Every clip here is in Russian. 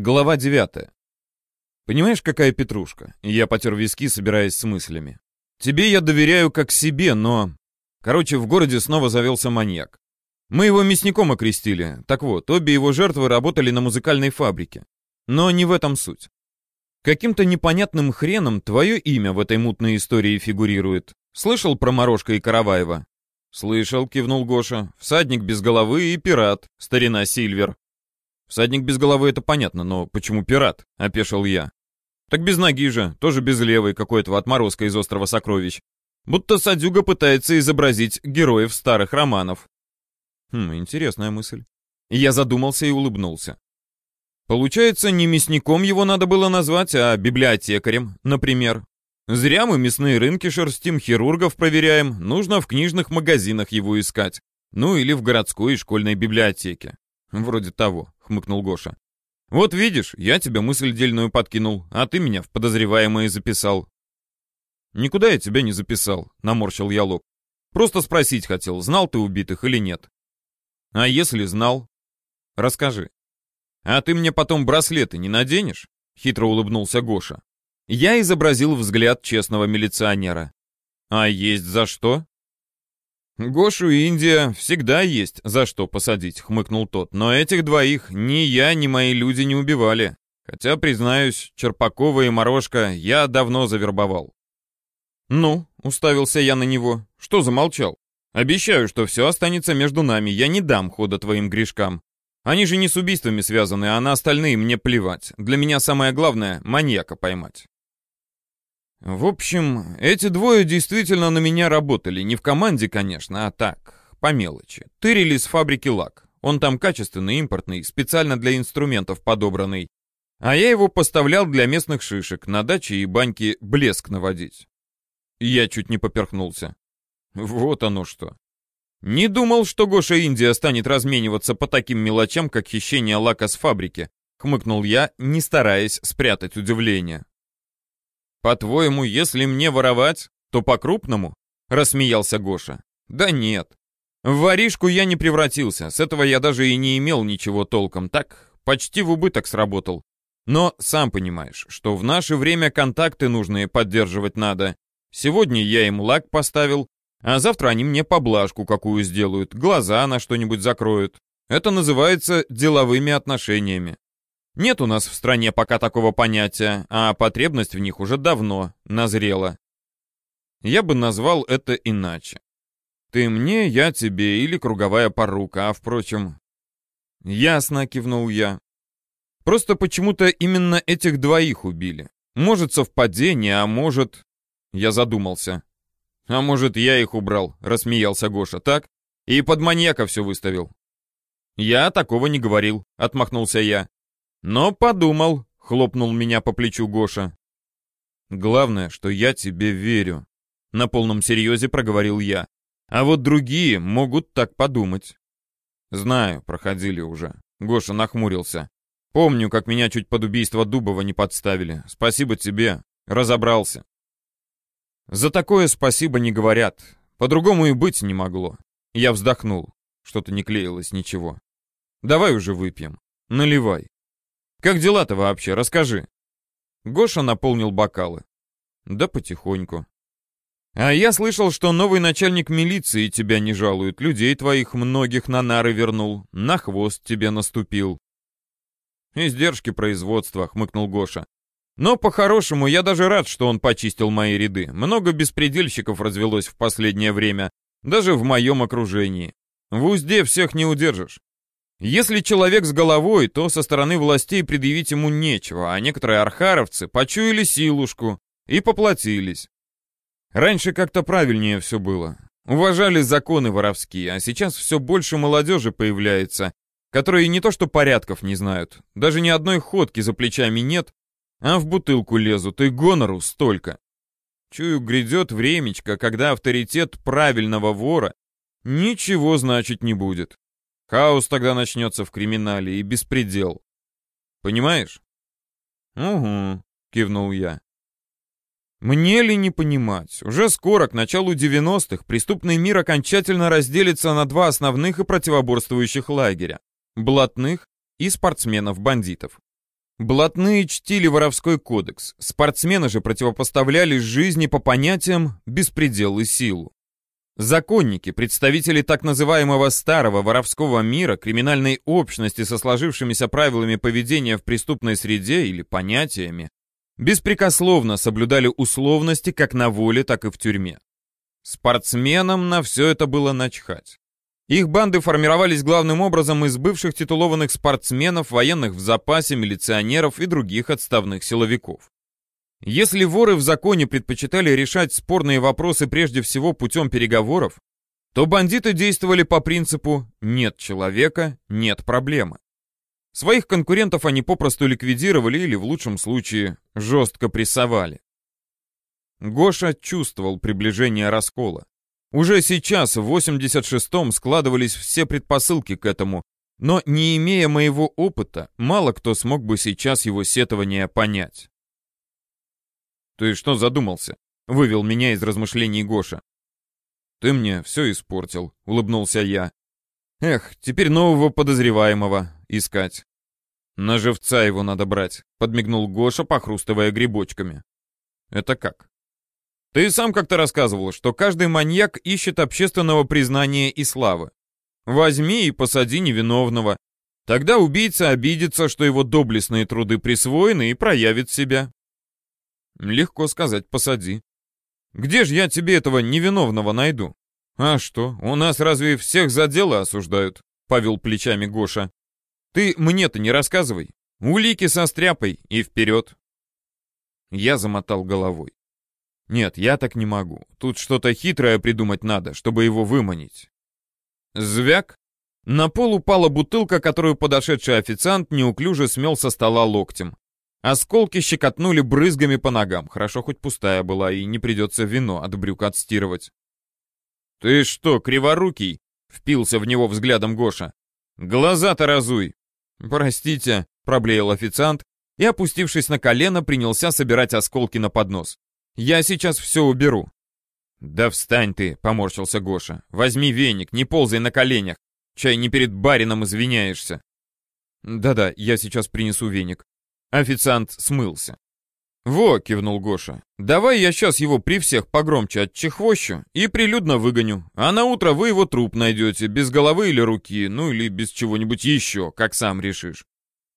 Глава 9. Понимаешь, какая петрушка? Я потер виски, собираясь с мыслями. Тебе я доверяю как себе, но... Короче, в городе снова завелся маньяк. Мы его мясником окрестили. Так вот, обе его жертвы работали на музыкальной фабрике. Но не в этом суть. Каким-то непонятным хреном твое имя в этой мутной истории фигурирует. Слышал про Морошка и Караваева? Слышал, кивнул Гоша. Всадник без головы и пират, старина Сильвер. Всадник без головы — это понятно, но почему пират? — опешил я. Так без ноги же, тоже без левой, какой-то отморозка из острова Сокровищ. Будто Садюга пытается изобразить героев старых романов. Хм, интересная мысль. Я задумался и улыбнулся. Получается, не мясником его надо было назвать, а библиотекарем, например. Зря мы мясные рынки шерстим, хирургов проверяем, нужно в книжных магазинах его искать. Ну или в городской и школьной библиотеке. Вроде того хмыкнул Гоша. «Вот видишь, я тебе мысль дельную подкинул, а ты меня в подозреваемые записал». «Никуда я тебя не записал», — наморщил я лоб. «Просто спросить хотел, знал ты убитых или нет». «А если знал?» «Расскажи». «А ты мне потом браслеты не наденешь?» — хитро улыбнулся Гоша. Я изобразил взгляд честного милиционера. «А есть за что?» «Гошу и Индия всегда есть за что посадить», — хмыкнул тот. «Но этих двоих ни я, ни мои люди не убивали. Хотя, признаюсь, Черпакова и Морошка я давно завербовал». «Ну?» — уставился я на него. «Что замолчал? Обещаю, что все останется между нами. Я не дам хода твоим грешкам. Они же не с убийствами связаны, а на остальные мне плевать. Для меня самое главное — маньяка поймать». В общем, эти двое действительно на меня работали. Не в команде, конечно, а так, по мелочи. Тырили с фабрики лак. Он там качественный, импортный, специально для инструментов подобранный. А я его поставлял для местных шишек, на даче и баньки блеск наводить. Я чуть не поперхнулся. Вот оно что. Не думал, что Гоша Индия станет размениваться по таким мелочам, как хищение лака с фабрики. Хмыкнул я, не стараясь спрятать удивление. «По-твоему, если мне воровать, то по-крупному?» — рассмеялся Гоша. «Да нет. В воришку я не превратился, с этого я даже и не имел ничего толком, так почти в убыток сработал. Но сам понимаешь, что в наше время контакты нужные поддерживать надо. Сегодня я им лак поставил, а завтра они мне поблажку какую сделают, глаза на что-нибудь закроют. Это называется деловыми отношениями. Нет у нас в стране пока такого понятия, а потребность в них уже давно назрела. Я бы назвал это иначе. Ты мне, я тебе или круговая порука, а впрочем... Ясно, кивнул я. Просто почему-то именно этих двоих убили. Может, совпадение, а может... Я задумался. А может, я их убрал, рассмеялся Гоша, так? И под маньяка все выставил. Я такого не говорил, отмахнулся я. Но подумал, хлопнул меня по плечу Гоша. Главное, что я тебе верю. На полном серьезе проговорил я. А вот другие могут так подумать. Знаю, проходили уже. Гоша нахмурился. Помню, как меня чуть под убийство Дубова не подставили. Спасибо тебе. Разобрался. За такое спасибо не говорят. По-другому и быть не могло. Я вздохнул. Что-то не клеилось ничего. Давай уже выпьем. Наливай. Как дела-то вообще? Расскажи». Гоша наполнил бокалы. «Да потихоньку». «А я слышал, что новый начальник милиции тебя не жалует, людей твоих многих на нары вернул, на хвост тебе наступил». «Издержки производства», — хмыкнул Гоша. «Но по-хорошему я даже рад, что он почистил мои ряды. Много беспредельщиков развелось в последнее время, даже в моем окружении. В узде всех не удержишь. Если человек с головой, то со стороны властей предъявить ему нечего, а некоторые архаровцы почуяли силушку и поплатились. Раньше как-то правильнее все было. Уважали законы воровские, а сейчас все больше молодежи появляется, которые не то что порядков не знают, даже ни одной ходки за плечами нет, а в бутылку лезут, и гонору столько. Чую, грядет времечко, когда авторитет правильного вора ничего значить не будет. Хаос тогда начнется в криминале и беспредел. Понимаешь? Угу, кивнул я. Мне ли не понимать? Уже скоро, к началу 90-х, преступный мир окончательно разделится на два основных и противоборствующих лагеря — блатных и спортсменов-бандитов. Блатные чтили воровской кодекс, спортсмены же противопоставлялись жизни по понятиям «беспредел и силу». Законники, представители так называемого старого воровского мира, криминальной общности со сложившимися правилами поведения в преступной среде или понятиями, беспрекословно соблюдали условности как на воле, так и в тюрьме. Спортсменам на все это было начхать. Их банды формировались главным образом из бывших титулованных спортсменов, военных в запасе, милиционеров и других отставных силовиков. Если воры в законе предпочитали решать спорные вопросы прежде всего путем переговоров, то бандиты действовали по принципу «нет человека, нет проблемы». Своих конкурентов они попросту ликвидировали или, в лучшем случае, жестко прессовали. Гоша чувствовал приближение раскола. Уже сейчас, в 86-м, складывались все предпосылки к этому, но не имея моего опыта, мало кто смог бы сейчас его сетования понять. «Ты что задумался?» — вывел меня из размышлений Гоша. «Ты мне все испортил», — улыбнулся я. «Эх, теперь нового подозреваемого искать». «На живца его надо брать», — подмигнул Гоша, похрустывая грибочками. «Это как?» «Ты сам как-то рассказывал, что каждый маньяк ищет общественного признания и славы. Возьми и посади невиновного. Тогда убийца обидится, что его доблестные труды присвоены и проявит себя. Легко сказать, посади. Где же я тебе этого невиновного найду? А что, у нас разве всех за дело осуждают? Повел плечами Гоша. Ты мне-то не рассказывай. Улики состряпай и вперед. Я замотал головой. Нет, я так не могу. Тут что-то хитрое придумать надо, чтобы его выманить. Звяк. На пол упала бутылка, которую подошедший официант неуклюже смел со стола локтем. Осколки щекотнули брызгами по ногам. Хорошо, хоть пустая была, и не придется вино от брюк отстирывать. «Ты что, криворукий?» — впился в него взглядом Гоша. «Глаза-то разуй!» «Простите», — проблеял официант и, опустившись на колено, принялся собирать осколки на поднос. «Я сейчас все уберу». «Да встань ты!» — поморщился Гоша. «Возьми веник, не ползай на коленях. Чай не перед барином извиняешься». «Да-да, я сейчас принесу веник», Официант смылся. «Во!» — кивнул Гоша. «Давай я сейчас его при всех погромче отчехвощу и прилюдно выгоню, а на утро вы его труп найдете, без головы или руки, ну или без чего-нибудь еще, как сам решишь.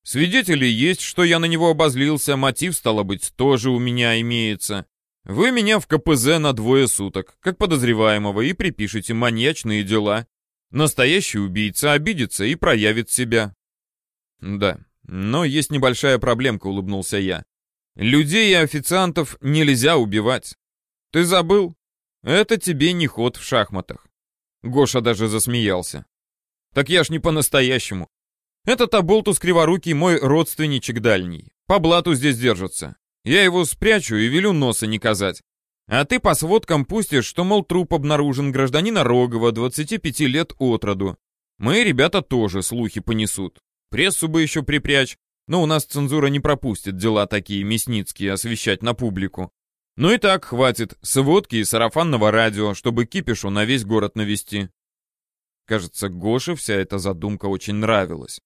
Свидетели есть, что я на него обозлился, мотив, стало быть, тоже у меня имеется. Вы меня в КПЗ на двое суток, как подозреваемого, и припишете маньячные дела. Настоящий убийца обидится и проявит себя». «Да, но есть небольшая проблемка, улыбнулся я. Людей и официантов нельзя убивать. Ты забыл? Это тебе не ход в шахматах. Гоша даже засмеялся. Так я ж не по-настоящему. Этот оболтус криворукий мой родственничек дальний. По блату здесь держится. Я его спрячу и велю носа не казать. А ты по сводкам пустишь, что, мол, труп обнаружен гражданина Рогова, 25 лет от роду. Мои ребята тоже слухи понесут. Прессу бы еще припрячь, но у нас цензура не пропустит дела такие мясницкие освещать на публику. Ну и так хватит, сводки и сарафанного радио, чтобы кипишу на весь город навести. Кажется, Гоше вся эта задумка очень нравилась.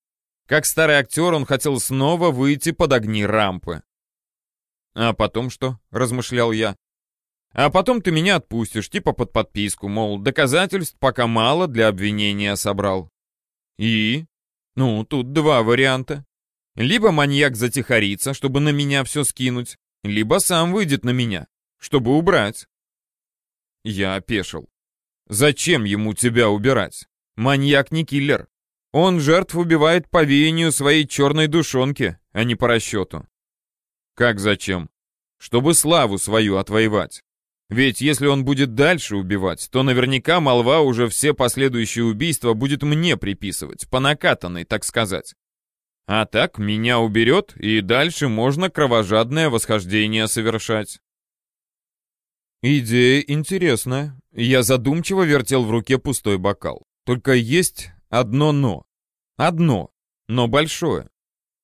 Как старый актер, он хотел снова выйти под огни рампы. «А потом что?» — размышлял я. «А потом ты меня отпустишь, типа под подписку, мол, доказательств пока мало для обвинения собрал». «И?» Ну, тут два варианта. Либо маньяк затихарится, чтобы на меня все скинуть, либо сам выйдет на меня, чтобы убрать. Я опешил. Зачем ему тебя убирать? Маньяк не киллер. Он жертв убивает по веянию своей черной душонки, а не по расчету. Как зачем? Чтобы славу свою отвоевать. Ведь если он будет дальше убивать, то наверняка молва уже все последующие убийства будет мне приписывать, по накатанной, так сказать. А так меня уберет, и дальше можно кровожадное восхождение совершать. Идея интересная. Я задумчиво вертел в руке пустой бокал. Только есть одно «но». Одно, но большое.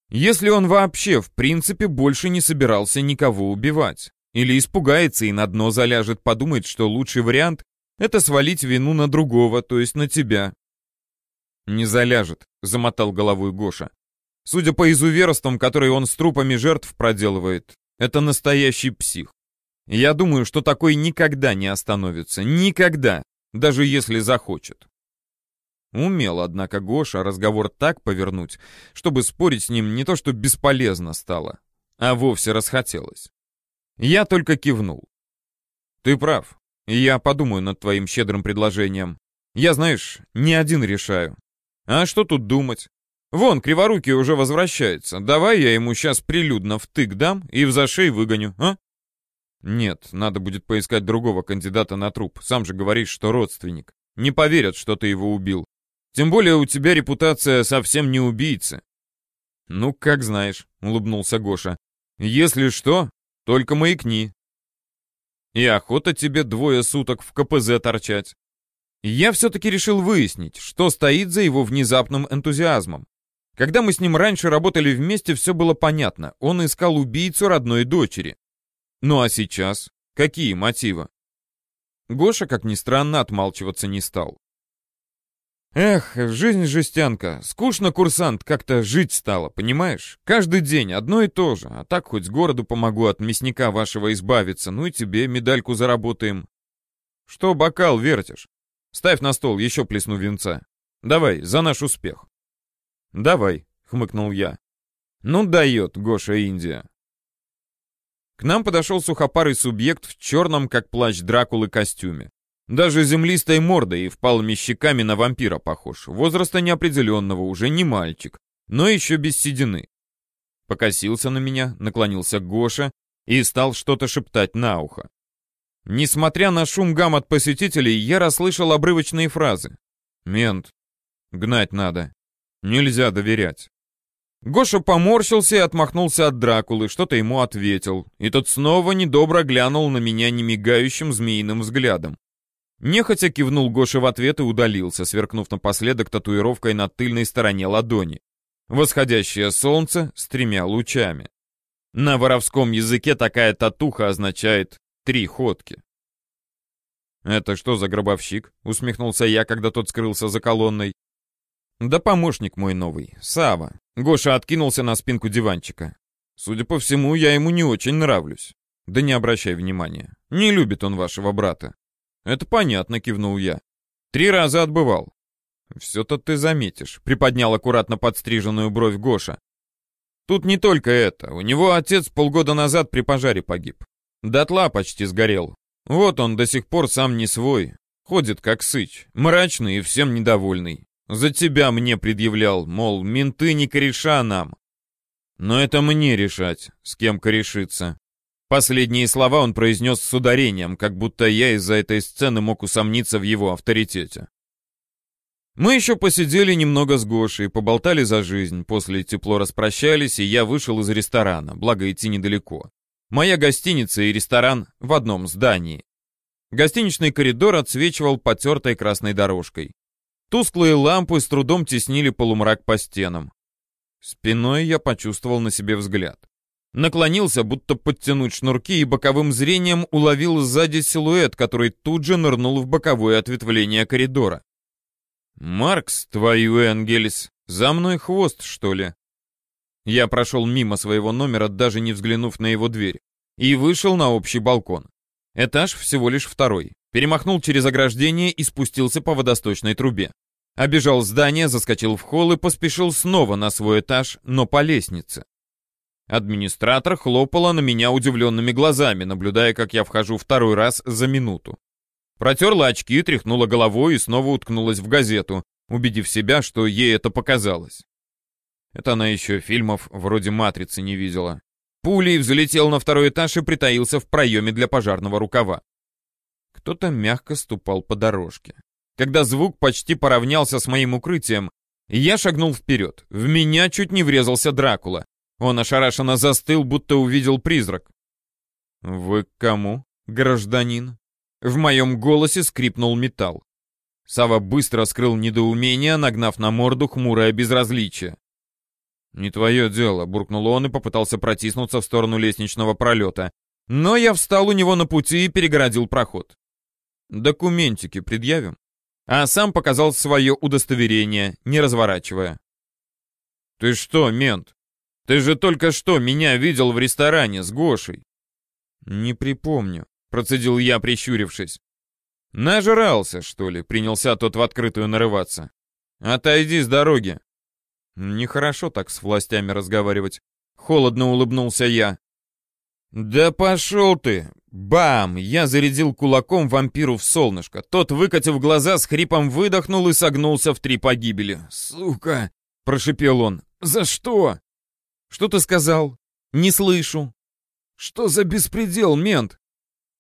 Если он вообще, в принципе, больше не собирался никого убивать. Или испугается и на дно заляжет, подумает, что лучший вариант — это свалить вину на другого, то есть на тебя. «Не заляжет», — замотал головой Гоша. Судя по изуверствам, которые он с трупами жертв проделывает, это настоящий псих. Я думаю, что такой никогда не остановится. Никогда. Даже если захочет. Умел, однако, Гоша разговор так повернуть, чтобы спорить с ним не то что бесполезно стало, а вовсе расхотелось. Я только кивнул. Ты прав. Я подумаю над твоим щедрым предложением. Я, знаешь, не один решаю. А что тут думать? Вон, Криворукий уже возвращается. Давай я ему сейчас прилюдно втык дам и в зашей выгоню, а? Нет, надо будет поискать другого кандидата на труп. Сам же говоришь, что родственник. Не поверят, что ты его убил. Тем более у тебя репутация совсем не убийцы. Ну, как знаешь, улыбнулся Гоша. Если что, только маякни. И охота тебе двое суток в КПЗ торчать. Я все-таки решил выяснить, что стоит за его внезапным энтузиазмом. Когда мы с ним раньше работали вместе, все было понятно. Он искал убийцу родной дочери. Ну а сейчас? Какие мотивы? Гоша, как ни странно, отмалчиваться не стал. Эх, жизнь жестянка. Скучно, курсант, как-то жить стало, понимаешь? Каждый день одно и то же. А так хоть городу помогу от мясника вашего избавиться. Ну и тебе медальку заработаем. Что бокал вертишь? Ставь на стол, еще плесну венца. Давай, за наш успех. Давай, хмыкнул я. Ну дает Гоша Индия. К нам подошел сухопарый субъект в черном, как плащ Дракулы, костюме. Даже землистой мордой и впалыми щеками на вампира похож. Возраста неопределенного, уже не мальчик, но еще без седины. Покосился на меня, наклонился к Гоше и стал что-то шептать на ухо. Несмотря на шум гам от посетителей, я расслышал обрывочные фразы. «Мент. Гнать надо. Нельзя доверять». Гоша поморщился и отмахнулся от Дракулы, что-то ему ответил, и тот снова недобро глянул на меня немигающим змеиным взглядом. Нехотя кивнул Гоша в ответ и удалился, сверкнув напоследок татуировкой на тыльной стороне ладони. Восходящее солнце с тремя лучами. На воровском языке такая татуха означает «три ходки». «Это что за гробовщик?» — усмехнулся я, когда тот скрылся за колонной. «Да помощник мой новый, Сава. Гоша откинулся на спинку диванчика. «Судя по всему, я ему не очень нравлюсь. Да не обращай внимания. Не любит он вашего брата. «Это понятно», — кивнул я. «Три раза отбывал». «Все-то ты заметишь», — приподнял аккуратно подстриженную бровь Гоша. «Тут не только это. У него отец полгода назад при пожаре погиб. Дотла почти сгорел. Вот он до сих пор сам не свой. Ходит как сыч, мрачный и всем недовольный. За тебя мне предъявлял, мол, менты не кореша нам. Но это мне решать, с кем корешиться. Последние слова он произнес с ударением, как будто я из-за этой сцены мог усомниться в его авторитете. Мы еще посидели немного с Гошей, поболтали за жизнь, после тепло распрощались, и я вышел из ресторана, благо идти недалеко. Моя гостиница и ресторан в одном здании. Гостиничный коридор отсвечивал потертой красной дорожкой. Тусклые лампы с трудом теснили полумрак по стенам. Спиной я почувствовал на себе взгляд. Наклонился, будто подтянуть шнурки, и боковым зрением уловил сзади силуэт, который тут же нырнул в боковое ответвление коридора. «Маркс, твою Энгельс, за мной хвост, что ли?» Я прошел мимо своего номера, даже не взглянув на его дверь, и вышел на общий балкон. Этаж всего лишь второй. Перемахнул через ограждение и спустился по водосточной трубе. Обежал здание, заскочил в холл и поспешил снова на свой этаж, но по лестнице. Администратор хлопала на меня удивленными глазами, наблюдая, как я вхожу второй раз за минуту. Протерла очки, тряхнула головой и снова уткнулась в газету, убедив себя, что ей это показалось. Это она еще фильмов вроде «Матрицы» не видела. Пулей взлетел на второй этаж и притаился в проеме для пожарного рукава. Кто-то мягко ступал по дорожке. Когда звук почти поравнялся с моим укрытием, я шагнул вперед. В меня чуть не врезался Дракула. Он ошарашенно застыл, будто увидел призрак. «Вы к кому, гражданин?» В моем голосе скрипнул металл. Сава быстро скрыл недоумение, нагнав на морду хмурое безразличие. «Не твое дело», — буркнул он и попытался протиснуться в сторону лестничного пролета. Но я встал у него на пути и перегородил проход. «Документики предъявим?» А сам показал свое удостоверение, не разворачивая. «Ты что, мент? Ты же только что меня видел в ресторане с Гошей!» «Не припомню», — процедил я, прищурившись. «Нажрался, что ли?» — принялся тот в открытую нарываться. «Отойди с дороги!» Нехорошо так с властями разговаривать. Холодно улыбнулся я. «Да пошел ты!» Бам! Я зарядил кулаком вампиру в солнышко. Тот, выкатив глаза, с хрипом выдохнул и согнулся в три погибели. «Сука!» — прошипел он. «За что?» «Что ты сказал?» «Не слышу». «Что за беспредел, мент?»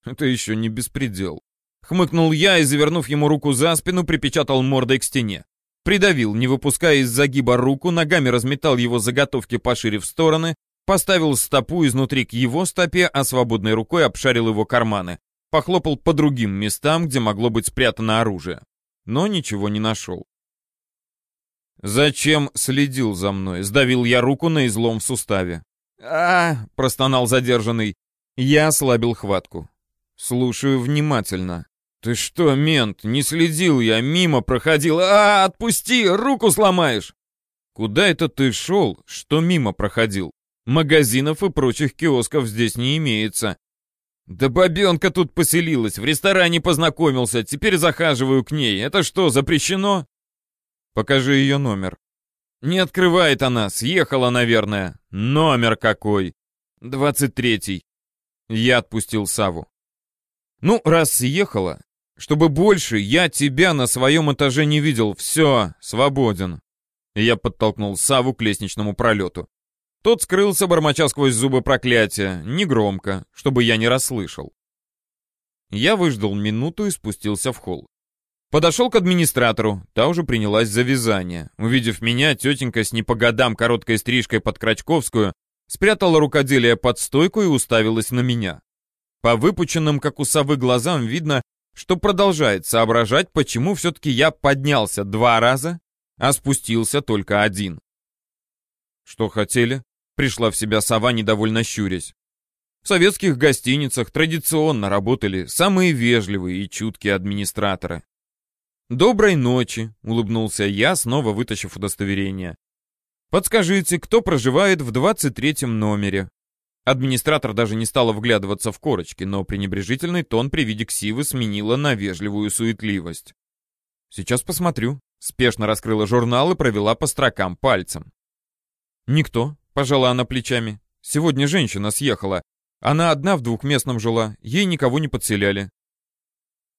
«Это еще не беспредел». Хмыкнул я и, завернув ему руку за спину, припечатал мордой к стене. Придавил, не выпуская из загиба руку, ногами разметал его заготовки пошире в стороны, поставил стопу изнутри к его стопе, а свободной рукой обшарил его карманы. Похлопал по другим местам, где могло быть спрятано оружие. Но ничего не нашел. «Зачем следил за мной?» — сдавил я руку на излом в суставе. а, простонал задержанный. Я ослабил хватку. «Слушаю внимательно». «Ты что, мент, не следил я, мимо проходил. А, отпусти, руку сломаешь!» «Куда это ты шел, что мимо проходил? Магазинов и прочих киосков здесь не имеется». «Да бабенка тут поселилась, в ресторане познакомился, теперь захаживаю к ней. Это что, запрещено?» «Покажи ее номер». «Не открывает она, съехала, наверное. Номер какой?» «Двадцать третий». Я отпустил Саву. «Ну, раз съехала, чтобы больше я тебя на своем этаже не видел. Все, свободен. я подтолкнул Саву к лестничному пролету. Тот скрылся, бормоча сквозь зубы проклятия, негромко, чтобы я не расслышал. Я выждал минуту и спустился в холл. Подошел к администратору, та уже принялась за вязание. Увидев меня, тетенька с не по годам короткой стрижкой под Крачковскую спрятала рукоделие под стойку и уставилась на меня. По выпученным, как у совы, глазам видно, что продолжает соображать, почему все-таки я поднялся два раза, а спустился только один. Что хотели? Пришла в себя сова, недовольно щурясь. В советских гостиницах традиционно работали самые вежливые и чуткие администраторы. «Доброй ночи», — улыбнулся я, снова вытащив удостоверение. «Подскажите, кто проживает в 23-м номере?» Администратор даже не стала вглядываться в корочки, но пренебрежительный тон при виде ксивы сменила на вежливую суетливость. «Сейчас посмотрю». Спешно раскрыла журнал и провела по строкам пальцем. «Никто», — пожала она плечами. «Сегодня женщина съехала. Она одна в двухместном жила, ей никого не подселяли».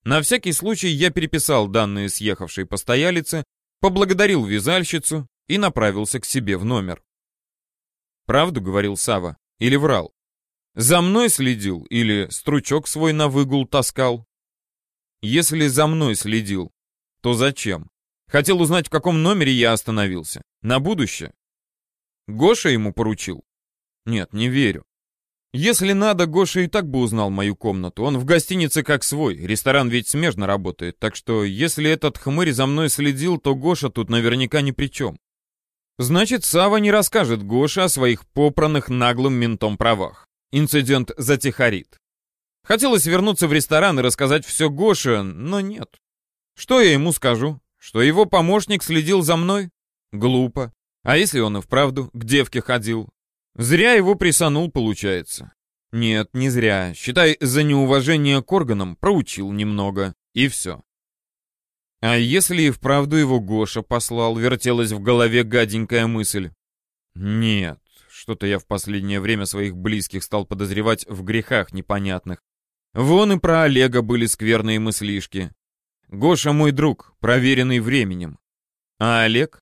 На всякий случай я переписал данные съехавшей постоялицы, поблагодарил вязальщицу и направился к себе в номер. «Правду», — говорил Сава. Или врал? За мной следил или стручок свой на выгул таскал? Если за мной следил, то зачем? Хотел узнать, в каком номере я остановился. На будущее? Гоша ему поручил? Нет, не верю. Если надо, Гоша и так бы узнал мою комнату. Он в гостинице как свой, ресторан ведь смежно работает, так что если этот хмырь за мной следил, то Гоша тут наверняка ни при чем. Значит, Сава не расскажет Гоше о своих попранных наглым ментом правах. Инцидент затихарит. Хотелось вернуться в ресторан и рассказать все Гоше, но нет. Что я ему скажу? Что его помощник следил за мной? Глупо. А если он и вправду к девке ходил? Зря его присанул, получается. Нет, не зря. Считай, за неуважение к органам проучил немного. И все. А если и вправду его Гоша послал, вертелась в голове гаденькая мысль. Нет, что-то я в последнее время своих близких стал подозревать в грехах непонятных. Вон и про Олега были скверные мыслишки. Гоша мой друг, проверенный временем. А Олег?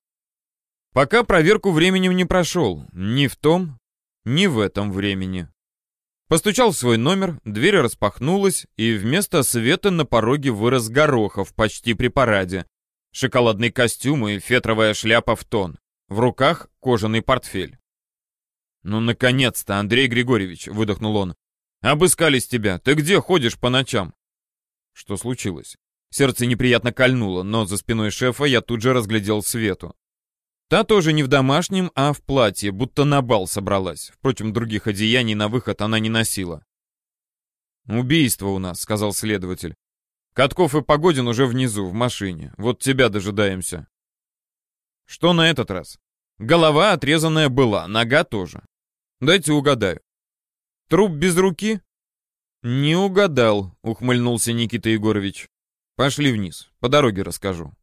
Пока проверку временем не прошел. Ни в том, ни в этом времени. Постучал в свой номер, дверь распахнулась, и вместо света на пороге вырос Горохов почти при параде. Шоколадный костюм и фетровая шляпа в тон. В руках кожаный портфель. «Ну, наконец-то, Андрей Григорьевич!» — выдохнул он. «Обыскались тебя. Ты где ходишь по ночам?» Что случилось? Сердце неприятно кольнуло, но за спиной шефа я тут же разглядел Свету. Та тоже не в домашнем, а в платье, будто на бал собралась. Впрочем, других одеяний на выход она не носила. «Убийство у нас», — сказал следователь. «Катков и Погодин уже внизу, в машине. Вот тебя дожидаемся». «Что на этот раз?» Голова отрезанная была, нога тоже. Дайте угадаю. Труп без руки? Не угадал, ухмыльнулся Никита Егорович. Пошли вниз, по дороге расскажу.